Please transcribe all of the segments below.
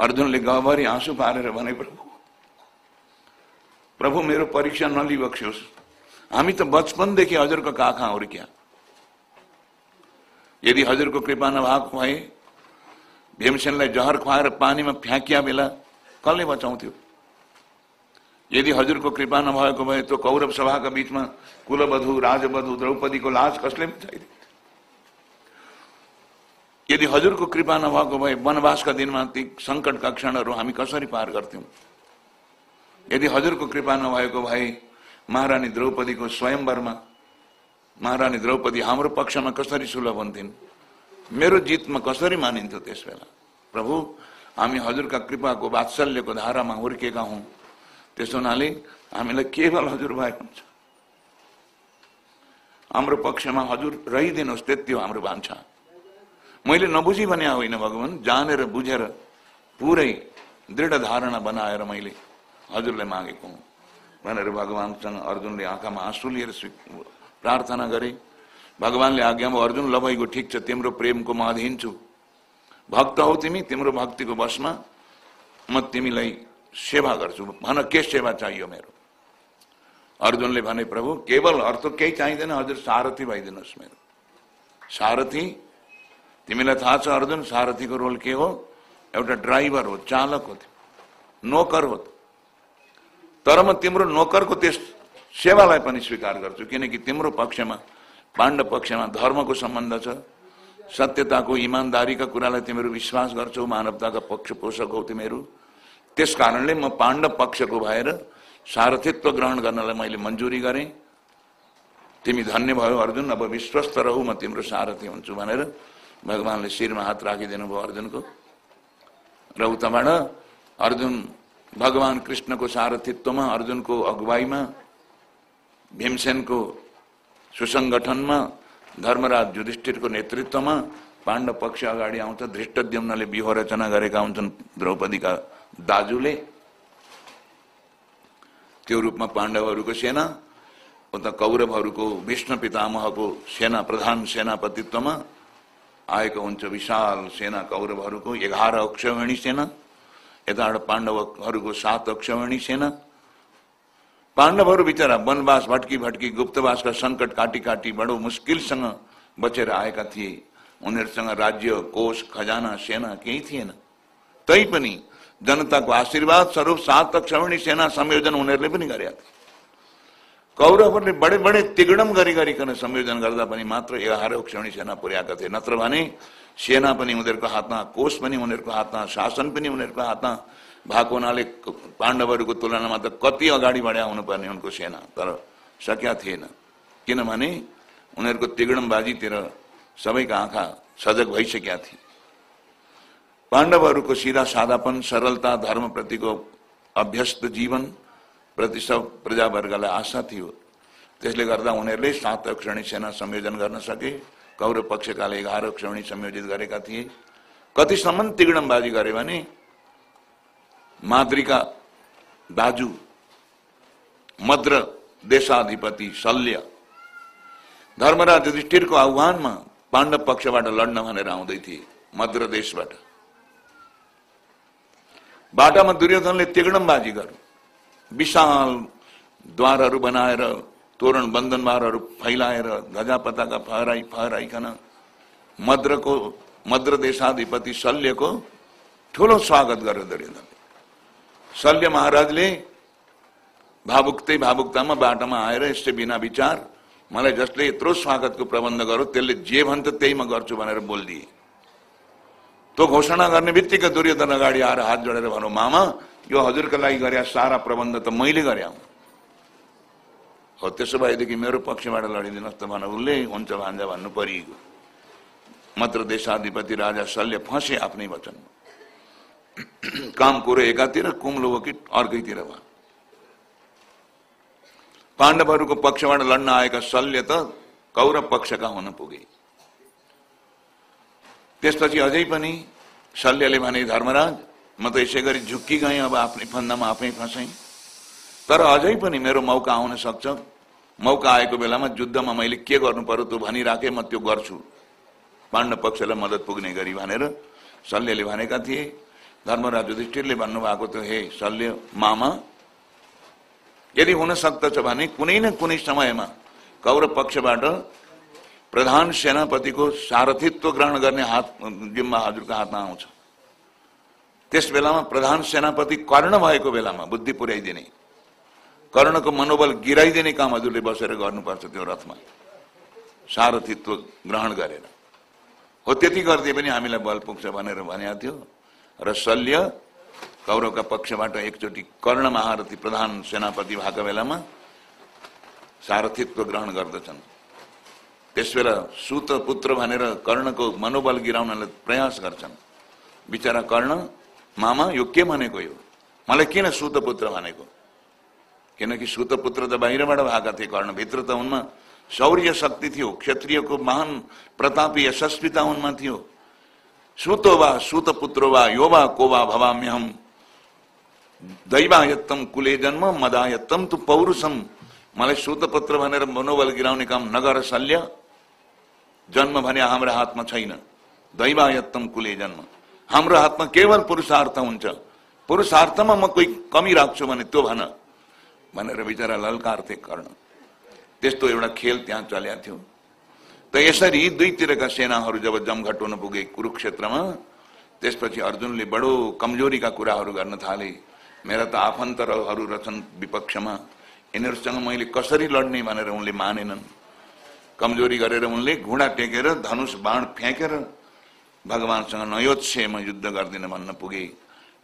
अर्जुनले गहभरि आँसु पारेर भने प्रभु। प्रभु, मेरो परीक्षा नली नलिबक्सियोस् हामी त बचपनदेखि हजुरको काखा क्या। यदि हजुरको कृपा नभएको भए भीमसेनलाई जहर खुवाएर पानीमा फ्याँकिया बेला कसले बचाउँथ्यो यदि हजुरको कृपा नभएको भए त्यो कौरव सभाका बिचमा कुलवधु राजवधु द्रौपदीको लाज कसले बचाइदियो यदि हजुरको कृपा नभएको भए वनवासका दिनमा ती सङ्कटका क्षणहरू हामी कसरी पार गर्थ्यौँ? यदि हजुरको कृपा नभएको भए महारानी द्रौपदीको स्वयंवरमा महारानी द्रौपदी हाम्रो पक्षमा कसरी सुलभ हुन्थिन्? मेरो जितमा कसरी मानिन्थ्यो त्यस बेला प्रभु हामी हजुरका कृपाको वात्सल्यको धारामा हुर्केका हौँ। त्यसो हुनाले हामीलाई केवल हजुर भएको हुन्छ। हाम्रो पक्षमा हजुर रहिदिनुहोस् त्यति हो हाम्रो भान्सा। मैले नबुझी भने होइन भगवान्। जानेर बुझेर पुरै दृढ धारणा बनाएर मैले हजुरलाई मागेको हुँ। भनेर भगवान्सँग अर्जुनले आँखामा आँसु लिएर प्रार्थना गरे। भगवान्ले आज्ञामा अर्जुन लभैको ठिक छ तिम्रो प्रेमको म अधीन छु। भक्त हौ तिमी तिम्रो भक्तिको बसमा म तिमीलाई सेवा गर्छु। भन के सेवा चाहियो मेरो? अर्जुनले भने प्रभु केवल अर्थ केही चाहिँदैन हजुर सारथी भइदिनुहोस् मेरो। सारथी तिमीलाई थाहा छ अर्जुन सारथीको रोल के हो? एउटा ड्राइभर हो चालक हो नोकर हो तर म तिम्रो नोकरको त्यस सेवालाई पनि स्वीकार गर्छु किनकि तिम्रो पक्षमा पाण्डव पक्षमा धर्मको सम्बन्ध छ। सत्यताको इमान्दारीका कुरालाई तिमीहरू विश्वास गर्छौ मानवताका पक्ष पोषक हौ तिमीहरू। त्यस कारणले म पाण्डव पक्षको भएर सारथित्व ग्रहण गर्नलाई मैले मन्जुरी गरेँ। तिमी धन्य भयो अर्जुन अब विश्वस्त रहु म तिम्रो सारथी हुन्छु भनेर भगवान्ले शिरमा हात राखिदिनु भयो अर्जुनको र उताबाट अर्जुन भगवान् कृष्णको सारथित्वमा अर्जुनको अगुवाईमा भीमसेनको सुसङ्गठनमा धर्मराज युधिष्ठिरको नेतृत्वमा पाण्डव पक्ष अगाडि आउँछ धृष्टद्युम्नले व्यूह रचना गरेका हुन्छन् द्रौपदीका दाजुले त्यो रूपमा पाण्डवहरूको सेना, उता कौरवहरूको विष्णु पितामहको सेना, प्रधान सेनापतित्वमा आएको विशाल सेना कौरवहरूको एघार अक्षौहिणी सेना यताबाट पाण्डवहरूको सात अक्षौहिणी सेना। पाण्डवहरू बिचरा वनवास भट्की भट्की गुप्तवासका सङ्कट काटी काटी बडो मुस्किलसँग बचेर आएका थिए। उनीहरूसँग राज्य, कोष, खजाना, सेना केही थिएन। तैपनि जनताको आशीर्वाद स्वरूप सात अक्षौहिणी सेना संयोजन उनीहरूले पनि गरेका थिए। कौरवहरूले बडे बडे तिगडम गरी गरिकन संयोजन गर्दा पनि मात्र एघार क्षणी सेना पुर्याएका थिए नत्र भने सेना पनि उनीहरूको हातमा कोष पनि उनीहरूको हातमा शासन पनि उनीहरूको हातमा भएको हुनाले पाण्डवहरूको तुलनामा त कति अगाडि बढ्या हुनुपर्ने उनको सेना तर सक्या थिएन किनभने उनीहरूको तिगडमबाजीतिर सबैका आँखा सजग भइसकेका थिए पाण्डवहरूको सिधा सादापन सरलता धर्मप्रतिको अभ्यस्त जीवन प्रति सब प्रजावर्गलाई आशा थियो त्यसले गर्दा उनीहरूले सात अक्षणी सेना संयोजन गर्न सके कौरव पक्षकाले एघार अक्षणी संयोजित गरेका थिए कतिसम्म तिगडमबाजी गरे भने माद्रीका दाजु मद्र देशाधिपति शल्य धर्मराज युधिष्ठिरको आह्वानमा पाण्डव पक्षबाट लड्न भनेर आउँदै थिए मद्र देशबाट बाटामा दुर्योधनले तिगडमबाजी गर्यो विशाल द्वारहरू बनाएर तोरण बन्धनबारहरू फैलाएर ध्वजा पताका फहराई फहराइकन मद्रको मद्र देशाधिपति शल्यको ठुलो स्वागत गर्यो दुर्योधन शल्य महाराजले भावुकतै भावुकतामा बाटोमा आएर यस्तै बिना विचार मलाई जसले यत्रो स्वागतको प्रबन्ध गर्यो त्यसले जे भन्छ त्यही म गर्छु भनेर बोलिदिए। त्यो घोषणा गर्ने बित्तिकै दुर्योधन अगाडि आएर हात जोडेर भनौँ मामा यो हजुरको लागि गरे सारा प्रबन्ध त मैले गरे हो त्यसो भएदेखि मेरो पक्षबाट लडिदिनुहोस् त भन उसले हुन्छ भान्जा भन्नु परिगयो। मात्र देशाधिपति राजा शल्य फसे आफ्नै वचन। काम कुरो एकातिर कुम्लो वकिट अर्कैतिर भयो। पाण्डवहरूको पक्षबाट लड्न आएका शल्य त कौरव पक्षका हुन पुगे। त्यसपछि अझै पनि शल्यले भने धर्मराज म त यसै गरी झुक्की गएँ अब आफ्नै फन्दामा आफै फसेँ। तर अझै पनि मेरो मौका आउन सक्छ। मौका आएको बेलामा युद्धमा मैले के गर्नु पर्यो त्यो भनिराखेँ म त्यो गर्छु। पाण्डव पक्षलाई मद्दत पुग्ने गरी भनेर शल्यले भनेका थिए। धर्मराज युधिष्ठिरले भन्नुभएको थियो हे शल्य मामा यदि हुन सक्दछ भने कुनै न कुनै समयमा कौरव पक्षबाट प्रधान सेनापतिको सारथित्व ग्रहण गर्ने हात जिम्मा हजुरको हातमा आउँछ। त्यस बेलामा प्रधान सेनापति कर्ण भएको बेलामा बुद्धि पुर्याइदिने कर्णको मनोबल गिराइदिने काम हजुरले बसेर गर्नुपर्छ त्यो रथमा। सारथित्व ग्रहण गरेर। हो त्यति गरिदिए पनि हामीलाई बल पुग्छ भनेर भनेको थियो। र शल्य कौरवका पक्षबाट एकचोटि कर्ण महारथी प्रधान सेनापति भएको बेलामा सारथित्व ग्रहण गर्दछन्। त्यस बेला सुत, पुत्र भनेर कर्णको मनोबल गिराउनलाई प्रयास गर्छन्। बिचरा कर्ण, मामा, यो के भनेको यो? मलाई किन सुत, पुत्र भनेको? किनकि सुत, पुत्र त बाहिरबाट भएका थिए, कर्णभित्र त उनमा शौर्य शक्ति थियो, क्षत्रियको महान प्रतापी यशस्विता उनमा थियो। सुतो वा, सुत, पुत्रो वा, यो वा, को वा भवाम्यहम दैवायत्तम कुले जन्म मदायत्तम तु पौरुषम मलाई सुतपुत्र भनेर मनोबल गिराउने काम नगर शल्य। जन्म भने हाम्रो हातमा छैन। दैवायत्तम कुले जन्म। हाम्रो हातमा केवल पुरुषार्थ हुन्छ। पुरुषार्थमा म कोही कमी राख्छु भने त्यो भन। भनेर बिचरा ललकार्थे कर्ण। त्यस्तो एउटा खेल त्यहाँ चलेको थियो। त यसरी दुईतिरका सेनाहरू जब जमघट हुन पुगे कुरुक्षेत्रमा त्यसपछि अर्जुनले बडो कमजोरीका कुराहरू गर्न थाले। मेरा त आफन्तहरू रहेछन् विपक्षमा। यिनीहरूसँग मैले कसरी लड्ने भनेर उनले मानेनन्। कमज़ोरी गरेर उनले घुँडा टेकेर धनुष बाण फ्याँकेर भगवान्सँग नयोत्से म युद्ध गर्दिन भन्न पुगे।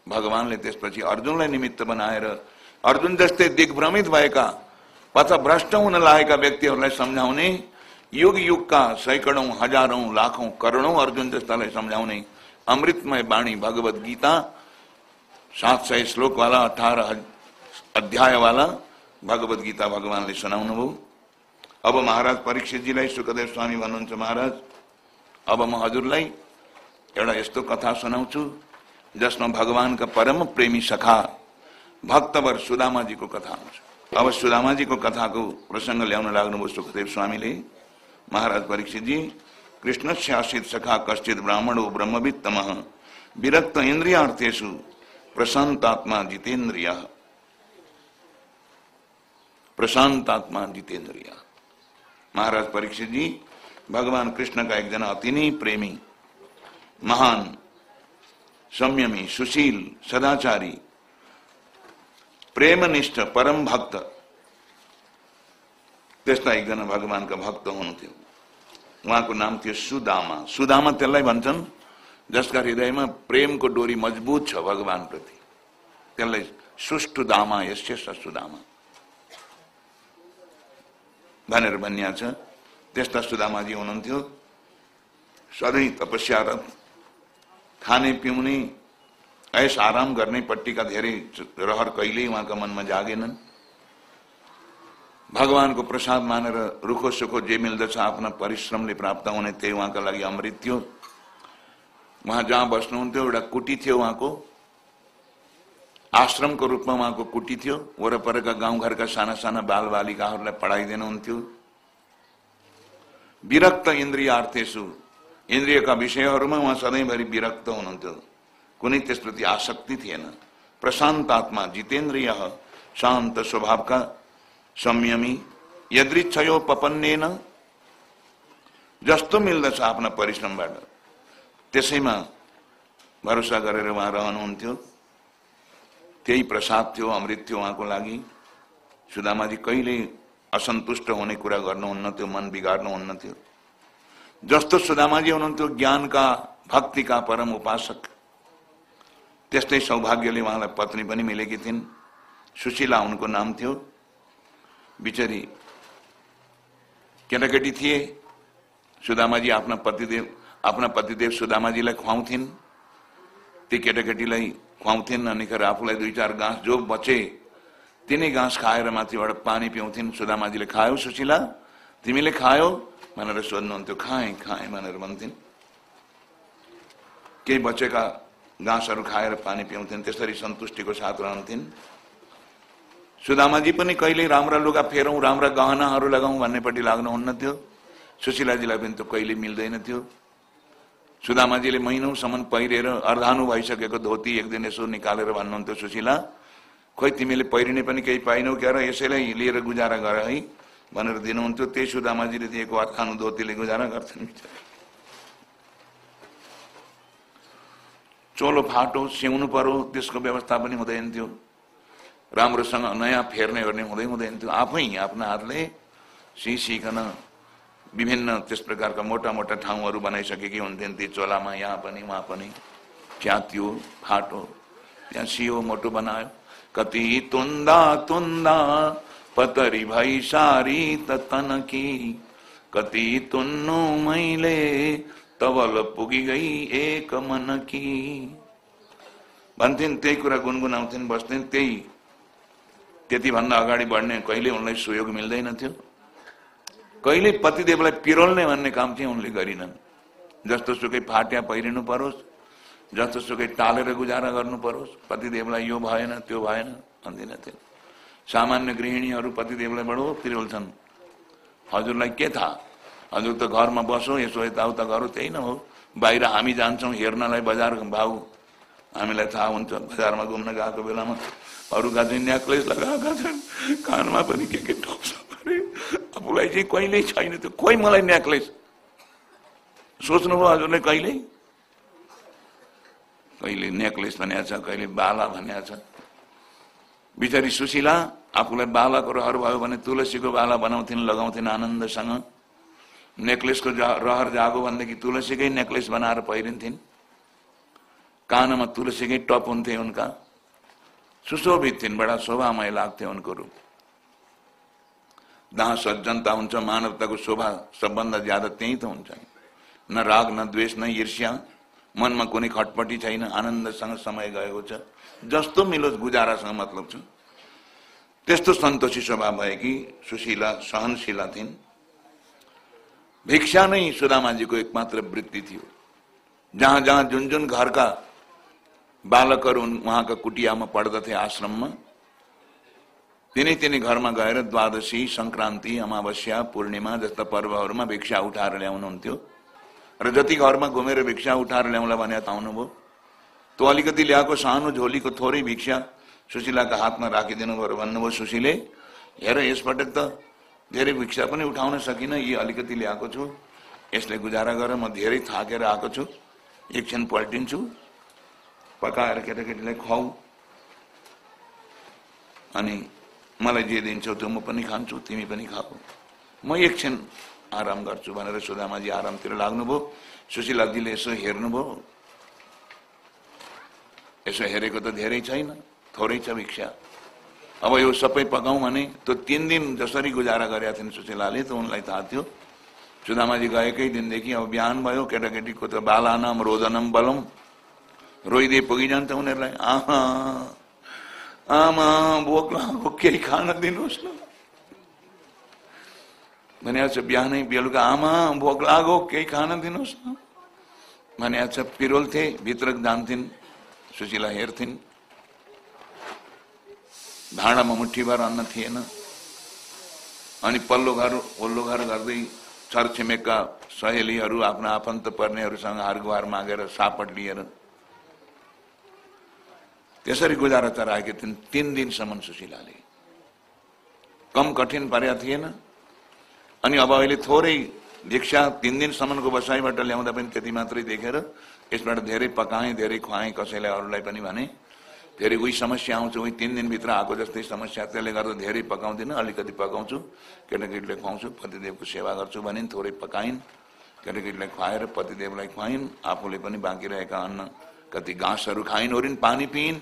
भगवान्ले त्यसपछि अर्जुनलाई निमित्त बनाएर, अर्जुन जस्तै दिग्भ्रमित भएका भ्रष्ट हुन लागेका व्यक्तिहरूलाई सम्झाउने युग युगका सैकडौँ, हजारौं, लाखौं, करोडौं अर्जुन जस्तालाई सम्झाउने अमृतमय बाणी भगवत गीता, सात सय श्लोकवाला अठारह अध्यायवाला भगवत गीता भगवान्ले सुनाउनु भयो अब महाराज परीक्षितजीलाई सुखदेव स्वामी भन्नुहुन्छ महाराज अब म हजुरलाई एउटा यस्तो कथा सुनाउँछु जसमा भगवानका परम प्रेमी सखा भक्तवर सुदामाजीको कथा आउँछ अब सुदामाजीको कथाको प्रसङ्ग ल्याउन लाग्नुभयो सुखदेव स्वामीले। महाराज परीक्षितजी कृष्ण आश्रित सखा कश्चित ब्राह्मणो ब्रह्मविद तम विरक्त इंद्रियार्थेशु प्रशांतात्मा जितेन्द्रिय। प्रशांतात्मा जितेन्द्रिय। महाराज परीक्षित जी, भगवान कृष्ण का एक जना अति नहीं प्रेमी, महान, संयमी, सुशील, सदाचारी, प्रेमनिष्ठ, परम भक्त। त्यस्ता एकजना भगवानका भक्त हुनुहुन्थ्यो। उहाँको नाम थियो सुदामा। सुदामा त्यसलाई भन्छन्, जसका हृदयमा प्रेमको डोरी मजबुत छ भगवानप्रति। त्यसलाई सुष्टु दामा यस्य सुदामा। भनेर भनिया छ। त्यस्ता सुदामाजी हुनुहुन्थ्यो। सधैँ तपस्यारत खाने पिउने ऐस आराम गर्ने पट्टिका धेरै रहर कहिल्यै उहाँका मनमा जागेनन्। भगवानको प्रसाद मानेर रुखो सुखो जे मिल्दछ आफ्ना परिश्रमले प्राप्त हुने त्यही उहाँका लागि अमृत थियो। उहाँ जहाँ बस्नुहुन्थ्यो एउटा कुटी थियो उहाँको। आश्रमको रूपमा उहाँको कुटी थियो। वरपरका गाउँघरका साना साना बाल बालिकाहरूलाई पढाइदिनुहुन्थ्यो विरक्त इन्द्रियार्थेसु इन्द्रियका विषयहरूमा उहाँ सधैँभरि विरक्त हुनुहुन्थ्यो। कुनै त्यसप्रति आसक्ति थिएन। प्रशान्त आत्मा जितेन्द्रिय, शान्त स्वभावका संयमी यदृच्छयो पपन्नेन जस्तो मिल्दछ आफ्ना परिश्रमबाट। त्यसैमा भरोसा गरेर उहाँ रहनुहुन्थ्यो। त्यही प्रसाद थियो, अमृत थियो उहाँको लागि। सुदामाजी कहिले असन्तुष्ट हुने कुरा गर्नुहुन्न थियो मन बिगार्नुहुन्न थियो। जस्तो सुदामाजी हुनुहुन्थ्यो, ज्ञानका, भक्तिका परम उपासक। त्यस्तै सौभाग्यले उहाँलाई पत्नी पनि मिलेकी थिइन्। सुशीला उनको नाम थियो। बिचरी केटाकेटी थिए। सुदामाजी आफ्ना पतिदेव आफ्ना पतिदेव सुदामाजीलाई खुवाउँथिन्। ती केटाकेटीलाई खुवाउँथिन् अनिखेर आफूलाई दुई चार घाँस जो बचे तिनै घाँस खाएर माथिबाट पानी पिउँथिन् सुदामाजीले खायो सुशीला तिमीले खायो भनेर सोध्नुहुन्थ्यो खाएँ खाएँ भनेर भन्थिन् केही बचेका घाँसहरू खाएर पानी पिउँथिन् त्यसरी सन्तुष्टिको साथ रहन्थिन् सुदामाजी पनि कहिले राम्रा लुगा फेरौँ राम्रा गहनाहरू लगाउँ भन्नेपट्टि लाग्नुहुन्न थियो सुशीलाजीलाई पनि त्यो कहिले मिल्दैन थियो सुदामाजीले महिनौसम्म पहिरेर अर्धानु भइसकेको धोती एक दिन यसो निकालेर भन्नुहुन्थ्यो सुशीला। खोइ तिमीले पहिरिने पनि केही पाइनौ क्या र यसैलाई लिएर गुजारा गर है भनेर दिनुहुन्थ्यो। त्यही सुदामाजीले दिएको अर्खानु धोतीले गुजारा गर्थ्यन् चोलो फाटो सिउनु पर्यो त्यसको व्यवस्था पनि हुँदैन थियो। राम्रोसँग नयाँ फेर्ने गर्ने हुँदै हुँदैन थियो। आफै आफ्ना हातले सिसिकन विभिन्न त्यस प्रकारका मोटा मोटा ठाउँहरू बनाइसकेकी हुन्थ्यन् ती चोलामा, यहाँ पनि उहाँ पनि। च्यातियो, फाटो, त्यहाँ सियो, मोटो बनायो। कति तुन्दा तुन्दा, पतरी भई सारी त तनकी कति तुन्नु मैले, तवल पुगी गई एक मनकी भन्थिन्, त्यही कुरा गुनगुनाउँथिन्, बस्थिन्, त्यही। त्यति भन्दा अगाडि बढ्ने कहिले उनलाई सुयोग मिल्दैन थियो। कहिले पतिदेवलाई पिरोल्ने भन्ने काम चाहिँ उनले गरिनन्। जस्तो सुकै फाट्या पहिरिनु परोस् जस्तो सुकै टालेर गुजारा गर्नु परोस् पतिदेवलाई यो भएन त्यो भएन भन्दिनथे सामान्य गृहिणीहरू पतिदेवलाई बडो पिरोल्छन्। हजुरलाई के थाहा? हजुर त घरमा बसो यसो यताउता गरौँ त्यही न हो। बाहिर हामी जान्छौँ हेर्नलाई बजार भाउ। हामीलाई थाहा हुन्छ बजारमा घुम्न गएको बेलामा अरूका चाहिँ नेक्लेस लगाएका छन्। कानमा पनि के के ठोक्छ। आफूलाई चाहिँ कहिल्यै छैन त्यो। कोही मलाई नेक्लेस सोच्नुभयो हजुरले कहिल्यै? कहिले नेक्लेस भनेको छ कहिले बाला भनेको छ। बिचारी सुशीला आफूलाई बालाको रहर भयो भने तुलसीको बाला बनाउँथिन् लगाउँथिन् आनन्दसँग। नेक्लेसको रहर जागो भनेदेखि तुलसीकै नेक्लेस बनाएर पहिरिन्थिन्। कानमा तुलसीकै टप हुन्थे उनका। सुशोभित थिइन् बडा शोभामय लाग्थे उनको रूप। जहाँ सज्जनता हुन्छ मानवताको शोभा सबभन्दा ज़्यादा त्यही त हुन्छ न राग, न द्वेष, न ईर्ष्या। मनमा कुनै खटपटी छैन आनन्दसँग समय गएको छ जस्तो मिलोस् गुजारासँग मतलब छ। त्यस्तो सन्तोषी स्वभाव भएकी सुशीला सहनशीला थिइन् भिक्षा नै सुदामाजीको एकमात्र वृत्ति थियो जहाँ जहाँ जुन जुन घरका बालकहरू उहाँका कुटियामा पढ्दथे आश्रममा तिनै तिनै घरमा गएर द्वादशी सङ्क्रान्ति अमावस्या पूर्णिमा जस्ता पर्वहरूमा भिक्षा उठाएर ल्याउनुहुन्थ्यो। र जति घरमा घुमेर भिक्षा उठाएर ल्याउँला भने आउनुभयो। त्यो अलिकति ल्याएको सानो झोलीको थोरै भिक्षा सुशीलाको हातमा राखिदिनु भयो भन्नुभयो सुशीले। हेर यसपटक त धेरै भिक्षा पनि उठाउन सकिनँ यी अलिकति ल्याएको छु। यसले गुजारा गरेर म धेरै थाकेर आएको छु। एकछिन पल्टिन्छु। पकाएर केटाकेटीलाई खुवाउ अनि मलाई जे दिन्छौ त्यो म पनि खान्छु तिमी पनि खाऊ म एकछिन आराम गर्छु भनेर सुदामाजी आरामतिर लाग्नुभयो। सुशीलाजीले यसो हेर्नुभयो। यसो हेरेको त धेरै छैन थोरै छ भिक्षा। अब यो सबै पकाउँ भने त्यो तिन दिन जसरी गुजारा गरेका थिइन् सुशीलाले त उनलाई थाहा थियो। सुदामाजी गएकै दिनदेखि अब बिहान भयो केटाकेटीको त बालानम रोदनम बलम। रोइदिए पुगिजान्छ उनीहरूलाई। आमा आमा भोक केही खान दिनुहोस् न भने छ बिहानै बेलुका आमा भोक लागो केही खान दिनुहोस् न भने छ पिरोल्थे भित्र जान्थिन् सुशीला हेर्थिन् भाँडामा मुठीभर अन्न थिएन अनि पल्लो घर ओल्लो घर गर्दै छरछिमेकका सहेलीहरू आफ्ना आफन्त पर्नेहरूसँग हारगुहार मागेर सापट लिएर त्यसरी गुजारा चराएकी थिइन्। तिन दिनसम्म सुशीलाले। कम कठिन परेका थिएन। अनि अब अहिले थोरै भिक्षा तिन दिनसम्मको बसाइबाट ल्याउँदा पनि त्यति मात्रै देखेर यसबाट धेरै पकाएँ धेरै खुवाएँ कसैलाई अरूलाई पनि भने। फेरि उही समस्या आउँछ उही तिन दिनभित्र आएको जस्तै समस्या। त्यसले गर्दा धेरै पकाउँदिनँ अलिकति पकाउँछु। केटाकेटीलाई खुवाउँछु पतिदेवको सेवा गर्छु भनिन् थोरै पकाइन्। केटाकेटीलाई खुवाएर पतिदेवलाई खुवाइन्। आफूले पनि बाँकी रहेका अन्न कति घाँसहरू खाइन् ओरिन् पानी पिइन्।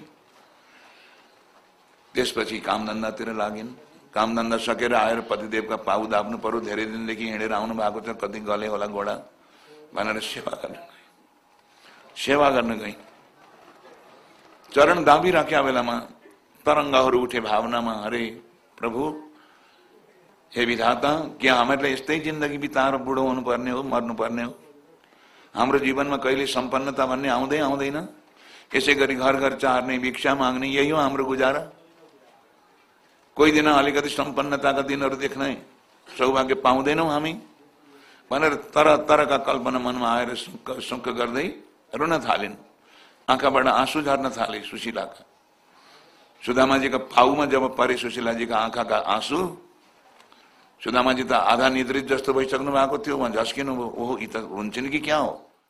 त्यसपछि कामधन्दातिर लागिन्। कामधन्दा सकेर आएर पतिदेवका पाउ दाप्नु पर्यो। धेरै दिनदेखि हिँडेर आउनु भएको छ। कति गले होला घोडा? भनेर सेवा गर्न गई सेवा गर्न गई चरण दाबिराख्या बेलामा तरङ्गहरू उठे भावनामा हरे प्रभु हे विधाता के हामीहरूलाई यस्तै जिन्दगी बिताएर बुढो हुनुपर्ने हो मर्नुपर्ने हो? हाम्रो जीवनमा कहिले सम्पन्नता भन्ने आउँदै आउँदैन। यसै गरी घर घर चार्ने भिक्षा माग्ने यही हो हाम्रो गुजारा। कोही दिन अलिकति सम्पन्नताका दिनहरू देख्ने सौभाग्य पाउँदैनौँ हामी भनेर तर तरहका कल्पना मनमा आएर सुक्क सुक्क गर्दै रुन थालिन्। आँखाबाट आँसु झर्न थाले सुशीलाका सुदामाजीका पाउमा जब परे सुशीलाजीका आँखाका आँसु सुदामाजी त आधा निद्रित जस्तो भइसक्नु भएको थियो उहाँ झस्किनु ओहो यी त हुन्छन् कि क्या हो?